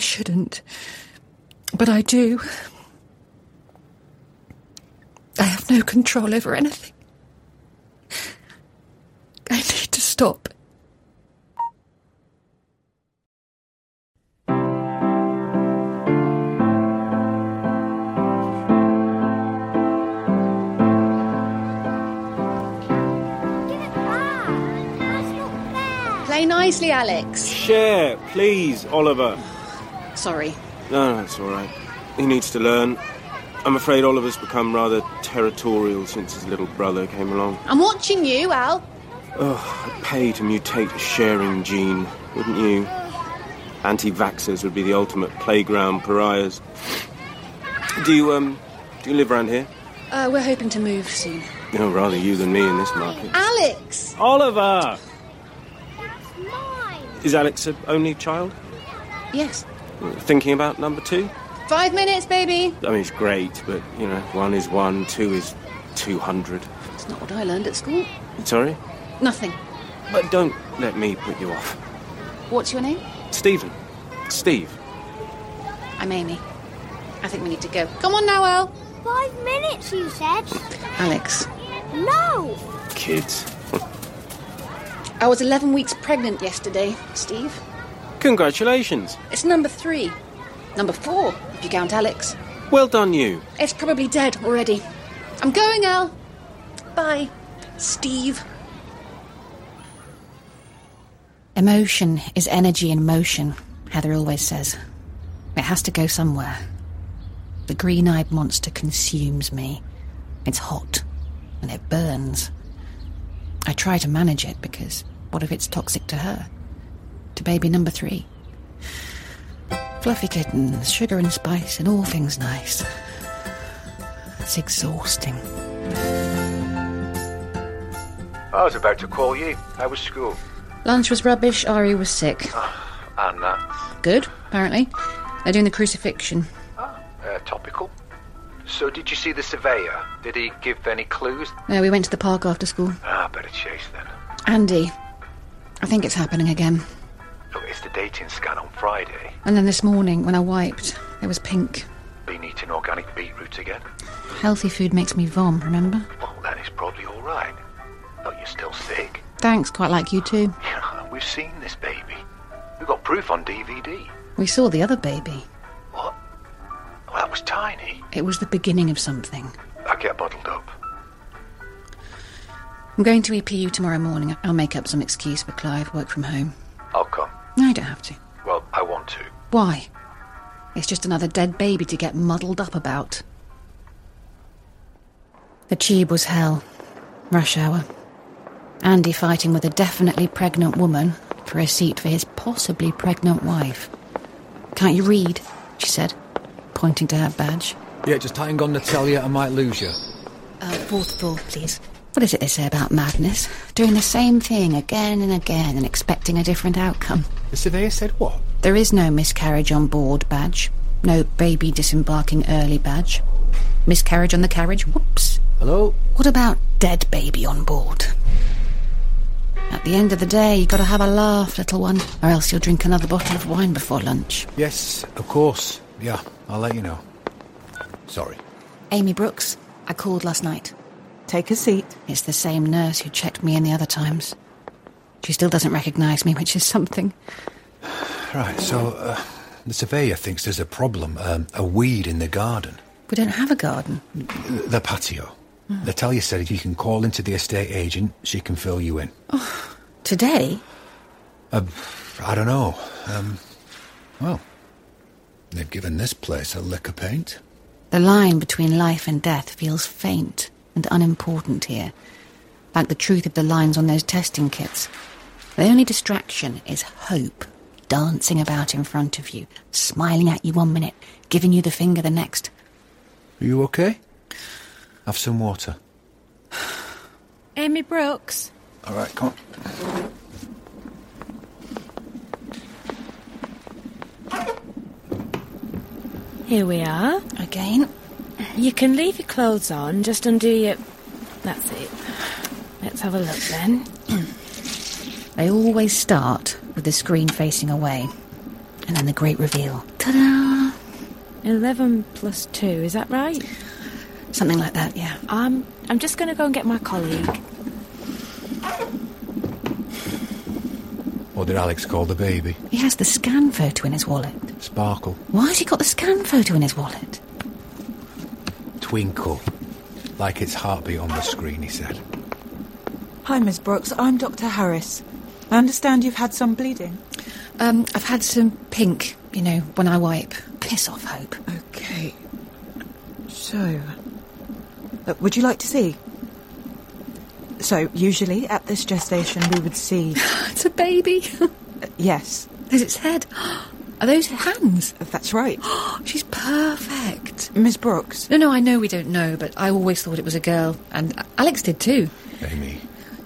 shouldn't. But I do. I have no control over anything. I need to stop. Play nicely, Alex. Share, please, Oliver. Sorry. No, no, it's all right. He needs to learn. I'm afraid Oliver's become rather territorial since his little brother came along. I'm watching you, Al. Oh, I'd pay to mutate a sharing gene, wouldn't you? Anti-vaxxers would be the ultimate playground pariahs. Do you, um, do you live around here? Uh, we're hoping to move soon. No, rather you than me in this market. Alex! Oliver! Is Alex an only child? Yes. Thinking about number two? Five minutes, baby. I mean, it's great, but, you know, one is one, two is 200. It's not what I learned at school. Sorry? Nothing. But don't let me put you off. What's your name? Stephen. Steve. I'm Amy. I think we need to go. Come on now, Al. Five minutes, you said? Alex. No! Kids. I was 11 weeks pregnant yesterday, Steve. Congratulations. It's number three. Number four, if you count Alex. Well done, you. It's probably dead already. I'm going, Al. Bye, Steve. Emotion is energy in motion, Heather always says. It has to go somewhere. The green eyed monster consumes me. It's hot, and it burns. I try to manage it because what if it's toxic to her? To baby number three? Fluffy kittens, sugar and spice, and all things nice. It's exhausting. I was about to call you. How was school? Lunch was rubbish, Ari was sick. And that. Good, apparently. They're doing the crucifixion. Uh, topical. So, did you see the surveyor? Did he give any clues? No, we went to the park after school. Ah, better chase then. Andy, I think it's happening again. Dating scan on Friday. And then this morning, when I wiped, it was pink. Been eating organic beetroot again? Healthy food makes me vom, remember? Well, then it's probably all right. But you're still sick. Thanks, quite like you too. We've seen this baby. We've got proof on DVD. We saw the other baby. What? Well, that was tiny. It was the beginning of something. I get bottled up. I'm going to EPU tomorrow morning. I'll make up some excuse for Clive, work from home. I'll come. No, you don't have to. Well, I want to. Why? It's just another dead baby to get muddled up about. The tube was hell. Rush hour. Andy fighting with a definitely pregnant woman for a seat for his possibly pregnant wife. Can't you read? She said, pointing to her badge. Yeah, just hang on, Natalia. I might lose you. Uh, fourth floor, please. What is it they say about madness? Doing the same thing again and again and expecting a different outcome. The surveyor said what? There is no miscarriage on board badge. No baby disembarking early badge. Miscarriage on the carriage? Whoops. Hello? What about dead baby on board? At the end of the day, you've gotta have a laugh, little one, or else you'll drink another bottle of wine before lunch. Yes, of course. Yeah, I'll let you know. Sorry. Amy Brooks, I called last night. Take a seat. It's the same nurse who checked me in the other times. She still doesn't recognise me, which is something. Right, so uh, the surveyor thinks there's a problem, um, a weed in the garden. We don't have a garden. The patio. Natalia said if you can call into the estate agent, she can fill you in. Today? Uh, I don't know. Um, well, they've given this place a lick of paint. The line between life and death feels faint and unimportant here, like the truth of the lines on those testing kits. The only distraction is hope, dancing about in front of you, smiling at you one minute, giving you the finger the next. Are you okay? Have some water. Amy Brooks. All right, come on. Here we are. Again? You can leave your clothes on, just undo your. That's it. Let's have a look then. They always start with the screen facing away. And then the great reveal. Ta da! 11 plus 2, is that right? Something like that, yeah. Um, I'm just going to go and get my colleague. What did Alex call the baby? He has the scan photo in his wallet. Sparkle. Why has he got the scan photo in his wallet? Twinkle. Like its heartbeat on the screen, he said. Hi, Miss Brooks. I'm Dr. Harris. I understand you've had some bleeding. Um, I've had some pink, you know, when I wipe. Piss off, Hope. Okay. So, uh, would you like to see? So, usually at this gestation, we would see. It's a baby. Uh, yes, There's its head. Are those hands? that's right. She's perfect. Miss Brooks, No, no, I know we don't know, but I always thought it was a girl. And Alex did too. Amy.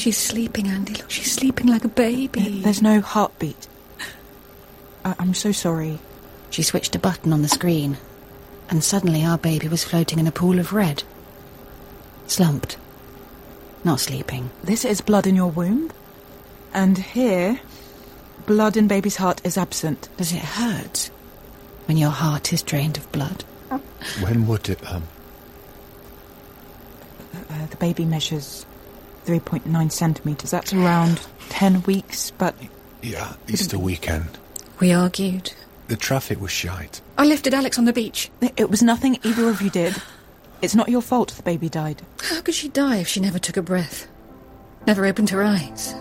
She's sleeping, Andy. Look, she's sleeping like a baby. there's no heartbeat. I- I'm so sorry. She switched a button on the screen, and suddenly our baby was floating in a pool of red. Slumped. Not sleeping. This is blood in your womb. And here, blood in baby's heart is absent. Does it hurt when your heart is drained of blood? When would it, um... Uh, the baby measures 3.9 centimetres. That's around 10 weeks, but Yeah, Easter weekend. We argued. The traffic was shite. I lifted Alex on the beach. it was nothing either of you did. It's not your fault the baby died. How could she die if she never took a breath? Never opened her eyes?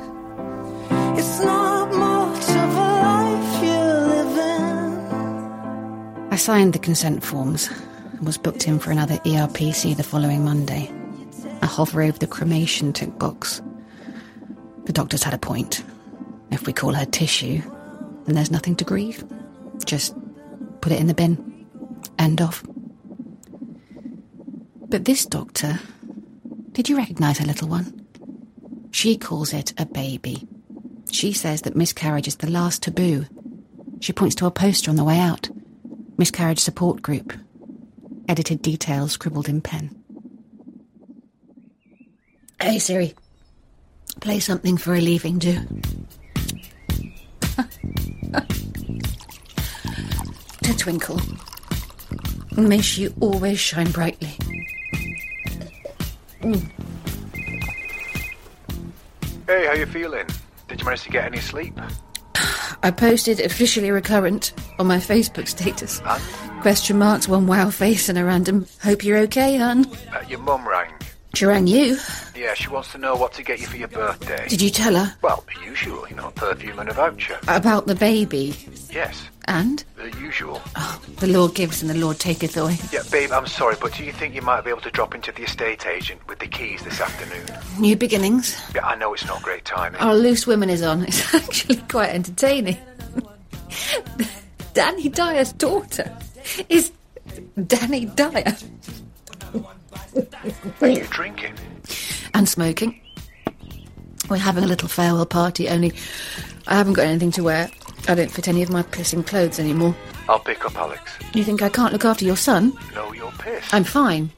It's not much of a life you're living. I signed the consent forms and was booked in for another ERPC the following Monday. I hover over the cremation tick box. The doctor's had a point. If we call her tissue, then there's nothing to grieve. Just put it in the bin. End of. But this doctor, did you recognise her little one? She calls it a baby. She says that miscarriage is the last taboo. She points to a poster on the way out. Miscarriage Support Group. Edited details scribbled in pen. Hey Siri, play something for a leaving do. to twinkle. May she always shine brightly. Hey, how you feeling? Did you manage to get any sleep? I posted officially recurrent on my Facebook status. Question marks, one wow face, and a random hope you're okay, hun. uh, your mum rang. She rang you. Yeah, she wants to know what to get you for your birthday. Did you tell her Well, the usual, you know, perfume and a voucher. about the baby? Yes, And? the usual. Oh, the Lord gives and the Lord taketh away. Yeah, babe, I'm sorry, but do you think you might be able to drop into the estate agent with the keys this afternoon? New beginnings. Yeah, I know it's not great timing. Our Loose Women is on. It's actually quite entertaining. Danny Dyer's daughter is Dani Dyer. Are you drinking? And smoking. We're having a little farewell party, only I haven't got anything to wear. I don't fit any of my pissing clothes anymore. I'll pick up Alex. You think I can't look after your son? No, you're pissed. I'm fine.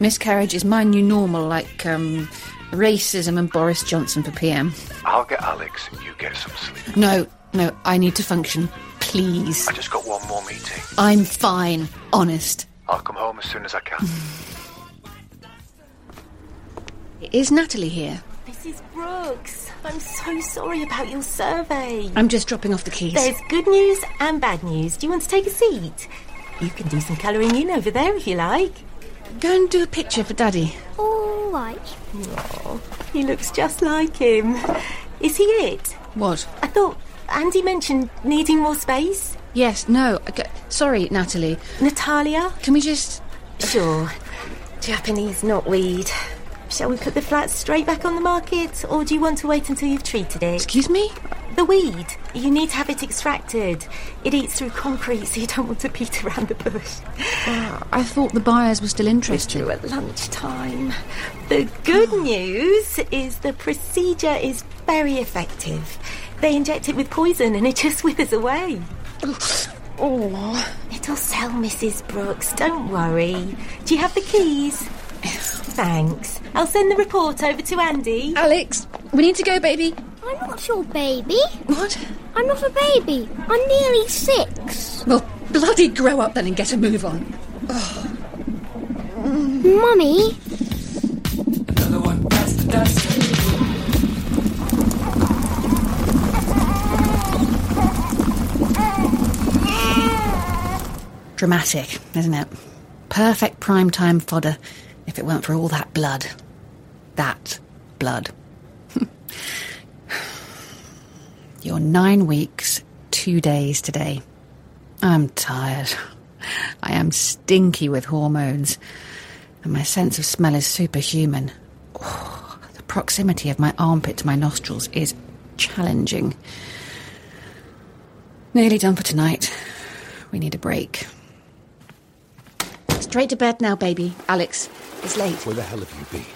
Miscarriage is my new normal, like um, racism and Boris Johnson for PM. I'll get Alex, you get some sleep. No, no, I need to function. Please. I just got one more meeting. I'm fine, honest. I'll come home as soon as I can. Is Natalie here? Mrs. Brooks, I'm so sorry about your survey. I'm just dropping off the keys. There's good news and bad news. Do you want to take a seat? You can do some colouring in over there if you like. Go and do a picture for Daddy. All right. Oh, he looks just like him. Is he it? What? I thought Andy mentioned needing more space. Yes, no. okay, Sorry, Natalie. Natalia? Can we just. Sure. Japanese knotweed. Shall we put the flat straight back on the market, or do you want to wait until you've treated it? Excuse me? The weed. You need to have it extracted. It eats through concrete, so you don't want to beat around the bush. Ah, I thought the buyers were still interested. At lunchtime. The good oh. news is the procedure is very effective. They inject it with poison and it just withers away. Oh. It'll sell, Mrs. Brooks. Don't worry. Do you have the keys? Thanks. I'll send the report over to Andy. Alex, we need to go, baby. I'm not your baby. What? I'm not a baby. I'm nearly six. Well, bloody grow up then and get a move on. Mummy, Dramatic, isn't it? Perfect prime time fodder if it weren't for all that blood. That blood. You're nine weeks, two days today. I'm tired. I am stinky with hormones, and my sense of smell is superhuman. Oh, the proximity of my armpit to my nostrils is challenging. Nearly done for tonight. We need a break. Straight to bed now, baby. Alex, it's late. Where the hell have you been?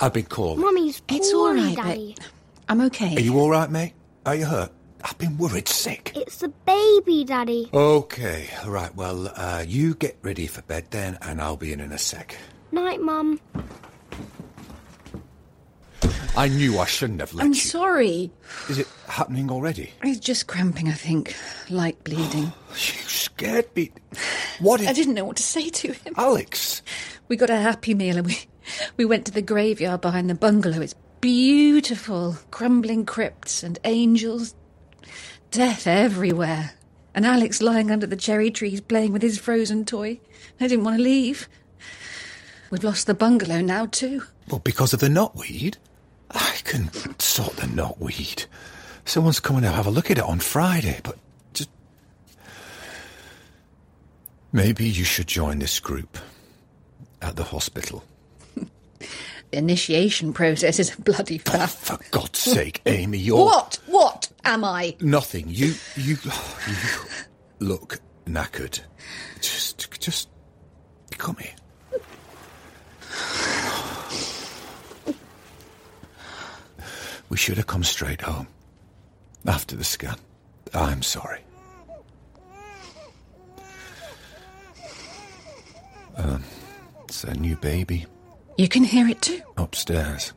I've been called. Mummy's It's all poorly, right, Daddy. but I'm okay. Are you all right, mate? Are you hurt? I've been worried sick. It's the baby, Daddy. Okay, all right. Well, uh, you get ready for bed then, and I'll be in in a sec. Night, Mum. I knew I shouldn't have let you. I'm you. sorry. Is it happening already? It's just cramping, I think. Light bleeding. You scared me. What I didn't know what to say to him. Alex? We got a happy meal and we we went to the graveyard behind the bungalow. It's beautiful. Crumbling crypts and angels. Death everywhere. And Alex lying under the cherry trees playing with his frozen toy. I didn't want to leave. We've lost the bungalow now too. Well, because of the knotweed? I can sort the knotweed. Someone's coming to have a look at it on Friday, but just. Maybe you should join this group at the hospital. The initiation process is a bloody faff. For God's sake, Amy, you're. What? What am I? Nothing. You, you, you look knackered. Just, just come here. We should have come straight home after the scan. I'm sorry. Um, it's a new baby You can hear it too. upstairs.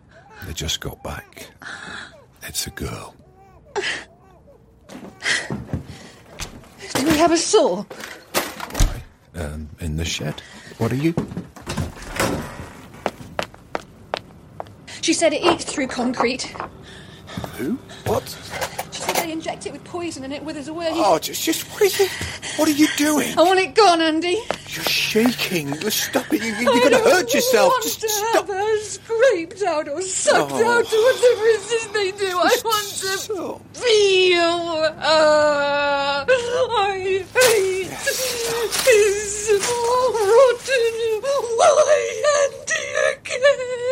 They just got back. It's a girl. Do we have a saw? Um, in the shed. What are you? She said it eats through concrete. Who? What? inject it with poison and it withers away. Oh, just, just what is it? What are you doing? I want it gone, Andy. You're shaking. Just stop it. You, are going to hurt yourself. I Want just to stop. Have her scraped out or sucked oh. out or whatever it is they do. I want to feel her. I hate yes. this rotten. Why, Andy, again?